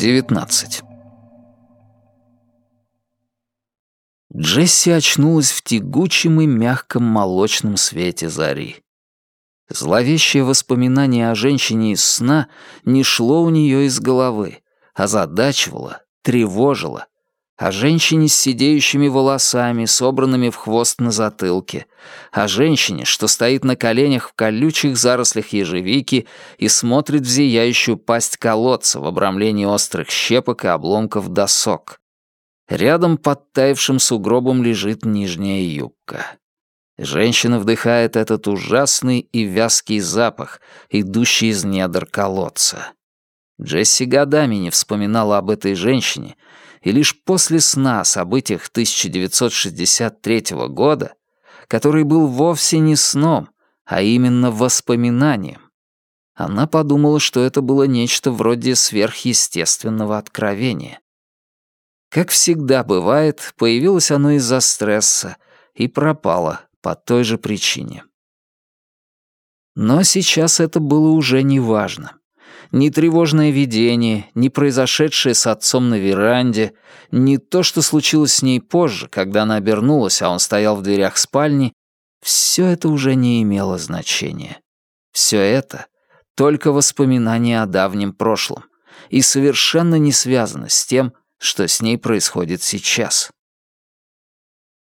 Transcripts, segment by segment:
19. Джесси очнулась в тягучем и мягком молочном свете зари. Зловещее воспоминание о женщине из сна не шло у нее из головы, а задачивало, тревожило, о женщине с сидеющими волосами, собранными в хвост на затылке, о женщине, что стоит на коленях в колючих зарослях ежевики и смотрит в зияющую пасть колодца в обрамлении острых щепок и обломков досок. Рядом под таявшим сугробом лежит нижняя юбка. Женщина вдыхает этот ужасный и вязкий запах, идущий из недр колодца. Джесси годами не вспоминала об этой женщине, и лишь после сна о событиях 1963 года, который был вовсе не сном, а именно воспоминанием, она подумала, что это было нечто вроде сверхъестественного откровения. Как всегда бывает, появилось оно из-за стресса и пропало по той же причине. Но сейчас это было уже неважно. Ни тревожное видение, ни произошедшее с отцом на веранде, ни то, что случилось с ней позже, когда она обернулась, а он стоял в дверях спальни, все это уже не имело значения. Все это — только воспоминания о давнем прошлом и совершенно не связано с тем, что с ней происходит сейчас.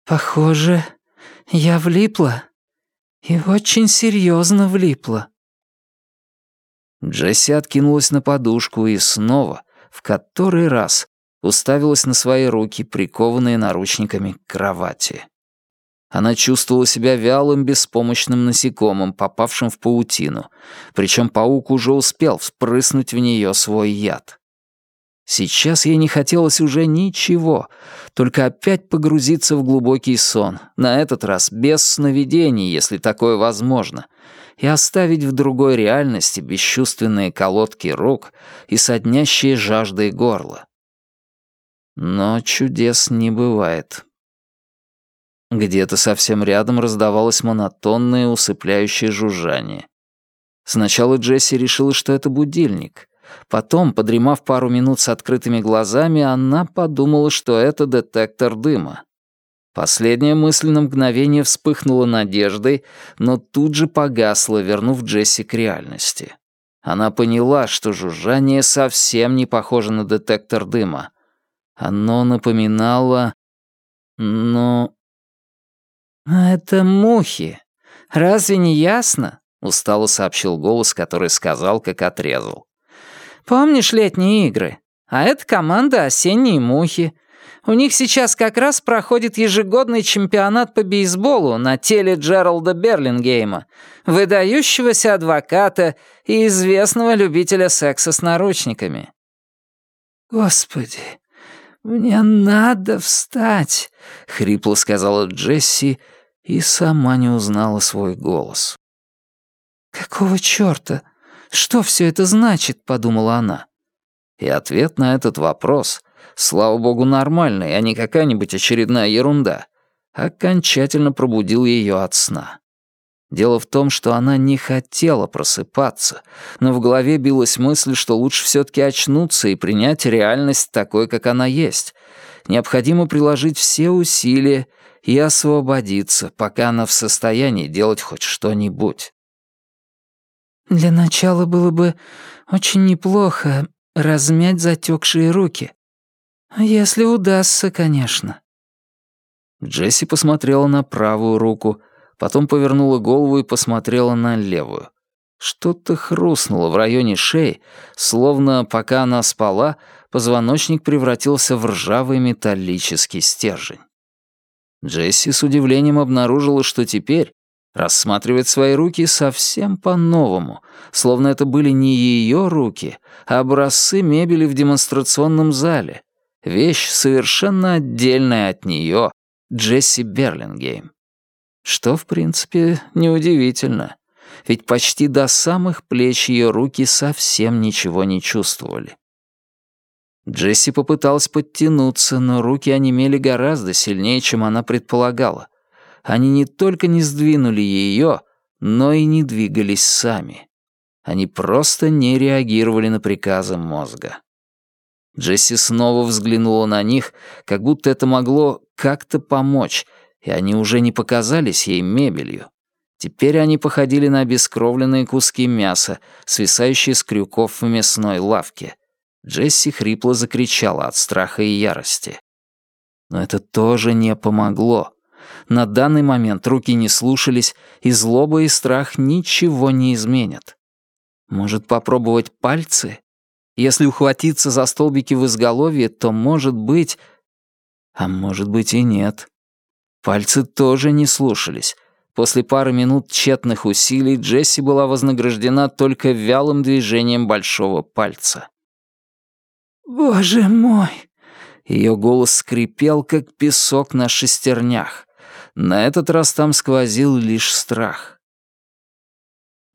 «Похоже, я влипла. И очень серьезно влипла», Джесси откинулась на подушку и снова, в который раз, уставилась на свои руки, прикованные наручниками к кровати. Она чувствовала себя вялым, беспомощным насекомым, попавшим в паутину, причем паук уже успел вспрыснуть в нее свой яд. Сейчас ей не хотелось уже ничего, только опять погрузиться в глубокий сон, на этот раз без сновидений, если такое возможно, и оставить в другой реальности бесчувственные колодки рук и соднящие жаждой горло. Но чудес не бывает. Где-то совсем рядом раздавалось монотонное усыпляющее жужжание. Сначала Джесси решила, что это будильник. Потом, подремав пару минут с открытыми глазами, она подумала, что это детектор дыма. Последняя мысль на мгновение вспыхнула надеждой, но тут же погасла, вернув Джесси к реальности. Она поняла, что жужжание совсем не похоже на детектор дыма. Оно напоминало... Ну... «Это мухи. Разве не ясно?» — устало сообщил голос, который сказал, как отрезал. «Помнишь летние игры? А это команда «Осенние мухи». У них сейчас как раз проходит ежегодный чемпионат по бейсболу на теле Джералда Берлингейма, выдающегося адвоката и известного любителя секса с наручниками. «Господи, мне надо встать», — хрипло сказала Джесси и сама не узнала свой голос. «Какого чёрта? Что все это значит?» — подумала она. И ответ на этот вопрос слава богу, нормальный, а не какая-нибудь очередная ерунда, окончательно пробудил ее от сна. Дело в том, что она не хотела просыпаться, но в голове билась мысль, что лучше все-таки очнуться и принять реальность такой, как она есть. Необходимо приложить все усилия и освободиться, пока она в состоянии делать хоть что-нибудь. «Для начала было бы очень неплохо размять затекшие руки», «Если удастся, конечно». Джесси посмотрела на правую руку, потом повернула голову и посмотрела на левую. Что-то хрустнуло в районе шеи, словно, пока она спала, позвоночник превратился в ржавый металлический стержень. Джесси с удивлением обнаружила, что теперь рассматривает свои руки совсем по-новому, словно это были не ее руки, а образцы мебели в демонстрационном зале, Вещь совершенно отдельная от нее, Джесси Берлингейм. Что, в принципе, неудивительно, ведь почти до самых плеч ее руки совсем ничего не чувствовали. Джесси попыталась подтянуться, но руки онемели гораздо сильнее, чем она предполагала. Они не только не сдвинули ее, но и не двигались сами. Они просто не реагировали на приказы мозга. Джесси снова взглянула на них, как будто это могло как-то помочь, и они уже не показались ей мебелью. Теперь они походили на обескровленные куски мяса, свисающие с крюков в мясной лавке. Джесси хрипло закричала от страха и ярости. Но это тоже не помогло. На данный момент руки не слушались, и злоба и страх ничего не изменят. Может попробовать пальцы? Если ухватиться за столбики в изголовье, то, может быть... А может быть и нет. Пальцы тоже не слушались. После пары минут тщетных усилий Джесси была вознаграждена только вялым движением большого пальца. «Боже мой!» Ее голос скрипел, как песок на шестернях. На этот раз там сквозил лишь страх.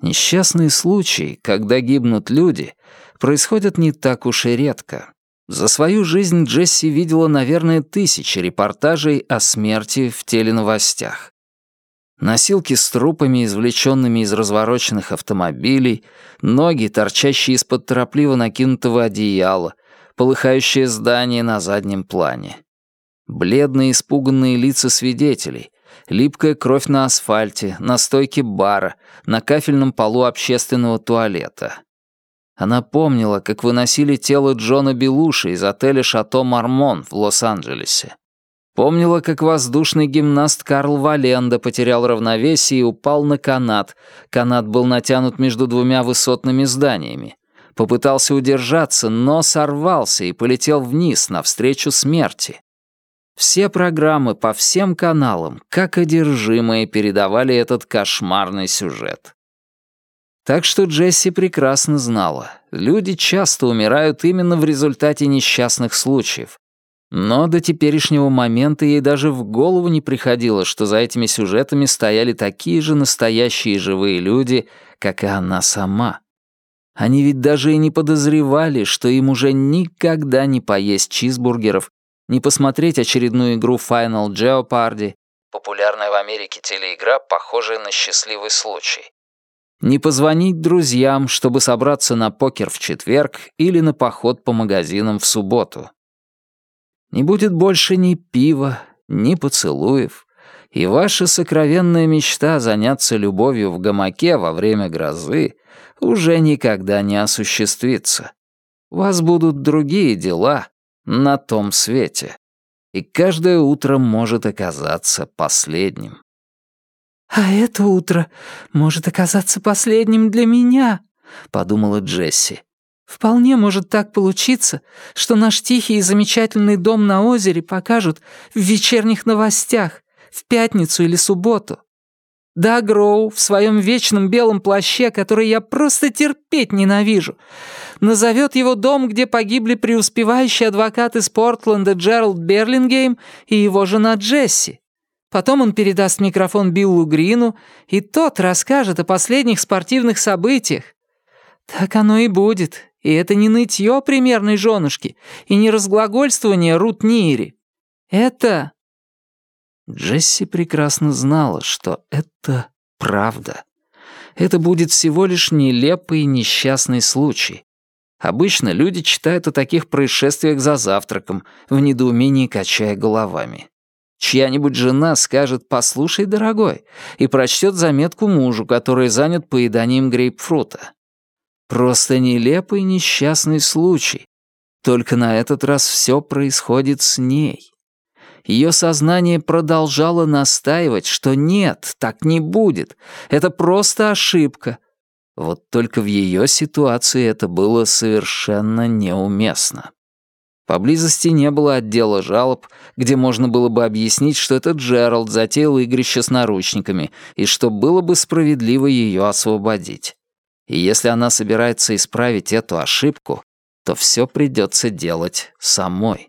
Несчастные случаи, когда гибнут люди, происходят не так уж и редко. За свою жизнь Джесси видела, наверное, тысячи репортажей о смерти в теленовостях. Носилки с трупами, извлеченными из развороченных автомобилей, ноги, торчащие из-под торопливо накинутого одеяла, полыхающее здание на заднем плане. Бледные испуганные лица свидетелей, липкая кровь на асфальте, на стойке бара, на кафельном полу общественного туалета. Она помнила, как выносили тело Джона Белуши из отеля «Шато Мармон» в Лос-Анджелесе. Помнила, как воздушный гимнаст Карл Валенда потерял равновесие и упал на канат. Канат был натянут между двумя высотными зданиями. Попытался удержаться, но сорвался и полетел вниз, навстречу смерти. Все программы по всем каналам, как одержимые, передавали этот кошмарный сюжет. Так что Джесси прекрасно знала, люди часто умирают именно в результате несчастных случаев. Но до теперешнего момента ей даже в голову не приходило, что за этими сюжетами стояли такие же настоящие живые люди, как и она сама. Они ведь даже и не подозревали, что им уже никогда не поесть чизбургеров не посмотреть очередную игру Final Jeopardy, популярная в Америке телеигра, похожая на счастливый случай, не позвонить друзьям, чтобы собраться на покер в четверг или на поход по магазинам в субботу. Не будет больше ни пива, ни поцелуев, и ваша сокровенная мечта заняться любовью в гамаке во время грозы уже никогда не осуществится. У вас будут другие дела, на том свете. И каждое утро может оказаться последним. «А это утро может оказаться последним для меня», — подумала Джесси. «Вполне может так получиться, что наш тихий и замечательный дом на озере покажут в вечерних новостях, в пятницу или субботу. Да, Гроу в своем вечном белом плаще, который я просто терпеть ненавижу, назовет его дом, где погибли преуспевающий адвокат из Портленда Джеральд Берлингейм и его жена Джесси. Потом он передаст микрофон Биллу Грину, и тот расскажет о последних спортивных событиях. Так оно и будет, и это не нытье примерной женушки, и не разглагольствование Рут Нири. Это Джесси прекрасно знала, что это правда. Это будет всего лишь нелепый несчастный случай. Обычно люди читают о таких происшествиях за завтраком, в недоумении качая головами. Чья-нибудь жена скажет «послушай, дорогой», и прочтет заметку мужу, который занят поеданием грейпфрута. Просто нелепый несчастный случай. Только на этот раз все происходит с ней ее сознание продолжало настаивать, что нет, так не будет, это просто ошибка. Вот только в ее ситуации это было совершенно неуместно. Поблизости не было отдела жалоб, где можно было бы объяснить, что это Джеральд затеял игрище с наручниками и что было бы справедливо ее освободить. И если она собирается исправить эту ошибку, то все придется делать самой.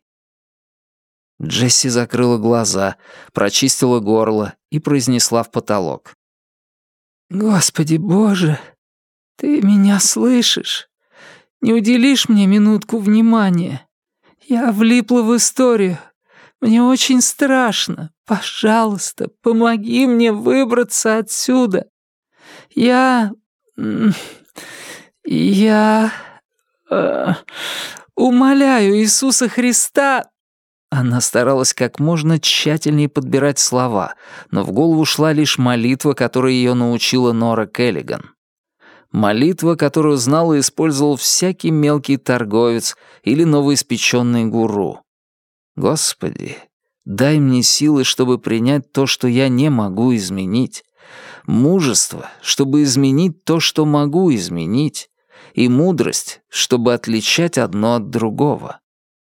Джесси закрыла глаза, прочистила горло и произнесла в потолок. «Господи Боже, ты меня слышишь? Не уделишь мне минутку внимания? Я влипла в историю. Мне очень страшно. Пожалуйста, помоги мне выбраться отсюда. Я... Я... Э, Умоляю Иисуса Христа!» Она старалась как можно тщательнее подбирать слова, но в голову шла лишь молитва, которой ее научила Нора Келлиган. Молитва, которую знал и использовал всякий мелкий торговец или новоиспеченный гуру. «Господи, дай мне силы, чтобы принять то, что я не могу изменить, мужество, чтобы изменить то, что могу изменить, и мудрость, чтобы отличать одно от другого.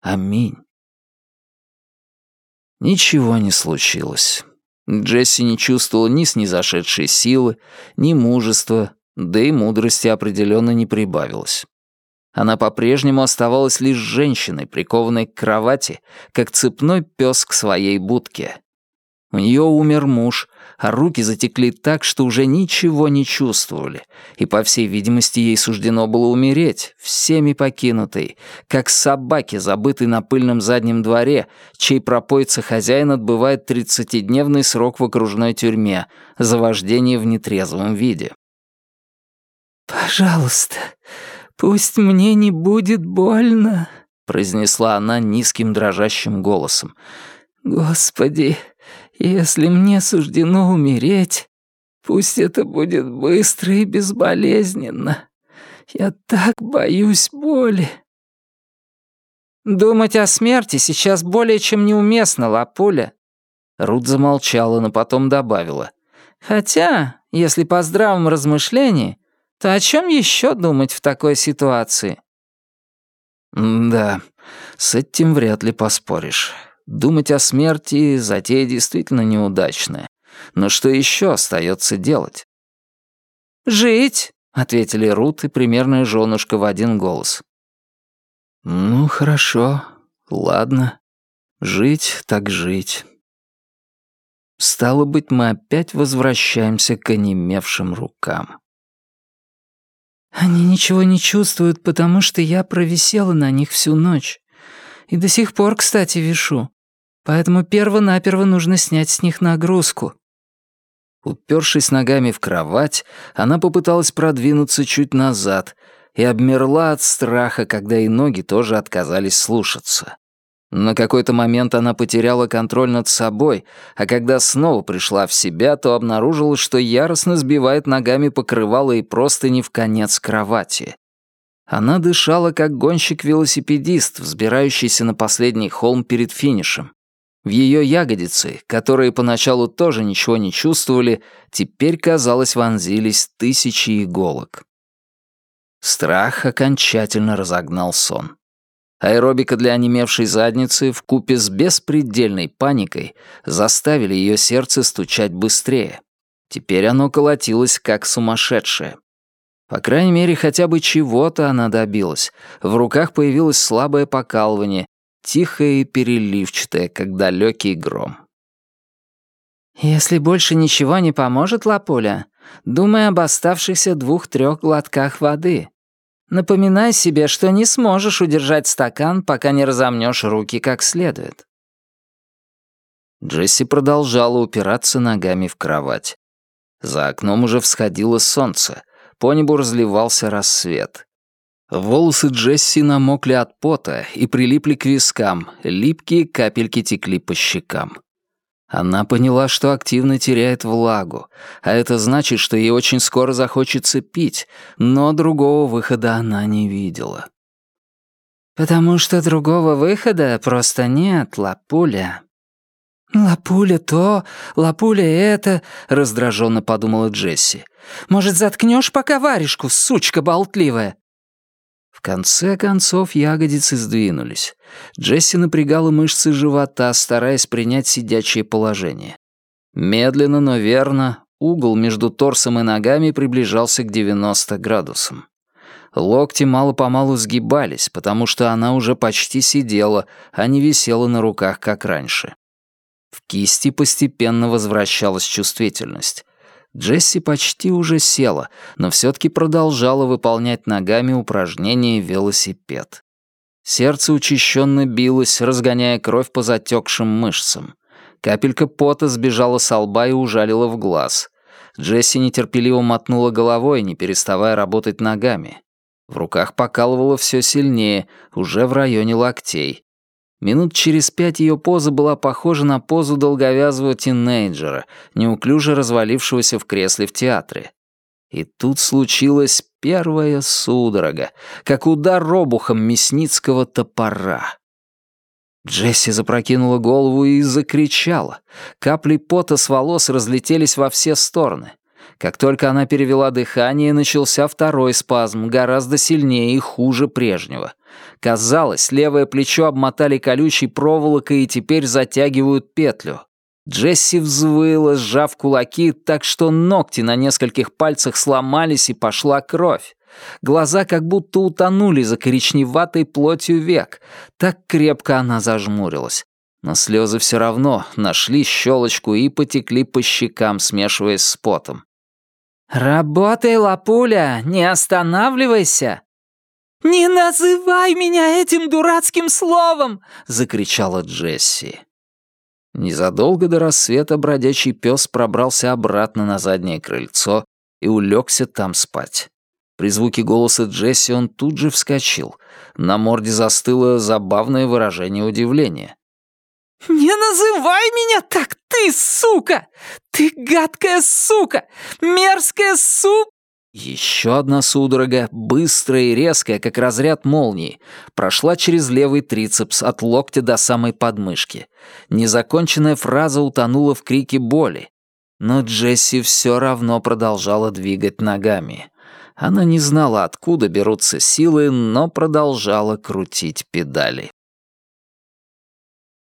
Аминь». Ничего не случилось. Джесси не чувствовала ни снизошедшей силы, ни мужества, да и мудрости определенно не прибавилось. Она по-прежнему оставалась лишь женщиной, прикованной к кровати, как цепной пес к своей будке. У нее умер муж, а руки затекли так, что уже ничего не чувствовали, и, по всей видимости, ей суждено было умереть, всеми покинутой, как собаки, забытой на пыльном заднем дворе, чей пропойца хозяин отбывает тридцатидневный срок в окружной тюрьме за вождение в нетрезвом виде. «Пожалуйста, пусть мне не будет больно», — произнесла она низким дрожащим голосом. «Господи, если мне суждено умереть, пусть это будет быстро и безболезненно. Я так боюсь боли». «Думать о смерти сейчас более чем неуместно, Лапуля». Рут замолчала, но потом добавила. «Хотя, если по здравому размышлению, то о чем еще думать в такой ситуации? Да, с этим вряд ли поспоришь. Думать о смерти — затея действительно неудачная. Но что еще остается делать? «Жить», — ответили Рут и примерная женушка в один голос. «Ну, хорошо, ладно. Жить так жить». Стало быть, мы опять возвращаемся к онемевшим рукам. Они ничего не чувствуют, потому что я провисела на них всю ночь. И до сих пор, кстати, вишу. Поэтому перво-наперво нужно снять с них нагрузку». Упершись ногами в кровать, она попыталась продвинуться чуть назад и обмерла от страха, когда и ноги тоже отказались слушаться. На какой-то момент она потеряла контроль над собой, а когда снова пришла в себя, то обнаружила, что яростно сбивает ногами покрывало и простыни в конец кровати. Она дышала, как гонщик-велосипедист, взбирающийся на последний холм перед финишем. В ее ягодицы, которые поначалу тоже ничего не чувствовали, теперь, казалось, вонзились тысячи иголок. Страх окончательно разогнал сон. Аэробика для онемевшей задницы в купе с беспредельной паникой заставили ее сердце стучать быстрее. Теперь оно колотилось как сумасшедшее. По крайней мере, хотя бы чего-то она добилась. В руках появилось слабое покалывание, тихое и переливчатое, как далекий гром. «Если больше ничего не поможет, Лапуля, думай об оставшихся двух-трех глотках воды», Напоминай себе, что не сможешь удержать стакан, пока не разомнешь руки как следует. Джесси продолжала упираться ногами в кровать. За окном уже всходило солнце, по небу разливался рассвет. Волосы Джесси намокли от пота и прилипли к вискам, липкие капельки текли по щекам. Она поняла, что активно теряет влагу, а это значит, что ей очень скоро захочется пить, но другого выхода она не видела. «Потому что другого выхода просто нет, Лапуля». «Лапуля то, Лапуля это», — раздраженно подумала Джесси. «Может, заткнешь пока варежку, сучка болтливая?» Конце концов ягодицы сдвинулись. Джесси напрягала мышцы живота, стараясь принять сидячее положение. Медленно, но верно, угол между торсом и ногами приближался к 90 градусам. Локти мало-помалу сгибались, потому что она уже почти сидела, а не висела на руках, как раньше. В кисти постепенно возвращалась чувствительность. Джесси почти уже села, но все-таки продолжала выполнять ногами упражнение велосипед. Сердце учащенно билось, разгоняя кровь по затекшим мышцам. Капелька пота сбежала с лба и ужалила в глаз. Джесси нетерпеливо мотнула головой, не переставая работать ногами. В руках покалывало все сильнее, уже в районе локтей. Минут через пять ее поза была похожа на позу долговязого тинейджера, неуклюже развалившегося в кресле в театре. И тут случилась первая судорога, как удар робухом мясницкого топора. Джесси запрокинула голову и закричала. Капли пота с волос разлетелись во все стороны. Как только она перевела дыхание, начался второй спазм, гораздо сильнее и хуже прежнего. Казалось, левое плечо обмотали колючей проволокой и теперь затягивают петлю. Джесси взвыла, сжав кулаки, так что ногти на нескольких пальцах сломались и пошла кровь. Глаза как будто утонули за коричневатой плотью век. Так крепко она зажмурилась. Но слезы все равно нашли щелочку и потекли по щекам, смешиваясь с потом. «Работай, лапуля, не останавливайся!» «Не называй меня этим дурацким словом!» — закричала Джесси. Незадолго до рассвета бродячий пес пробрался обратно на заднее крыльцо и улегся там спать. При звуке голоса Джесси он тут же вскочил. На морде застыло забавное выражение удивления. «Не называй меня так, ты сука! Ты гадкая сука! Мерзкая су...» Еще одна судорога, быстрая и резкая, как разряд молнии, прошла через левый трицепс от локтя до самой подмышки. Незаконченная фраза утонула в крике боли. Но Джесси все равно продолжала двигать ногами. Она не знала, откуда берутся силы, но продолжала крутить педали.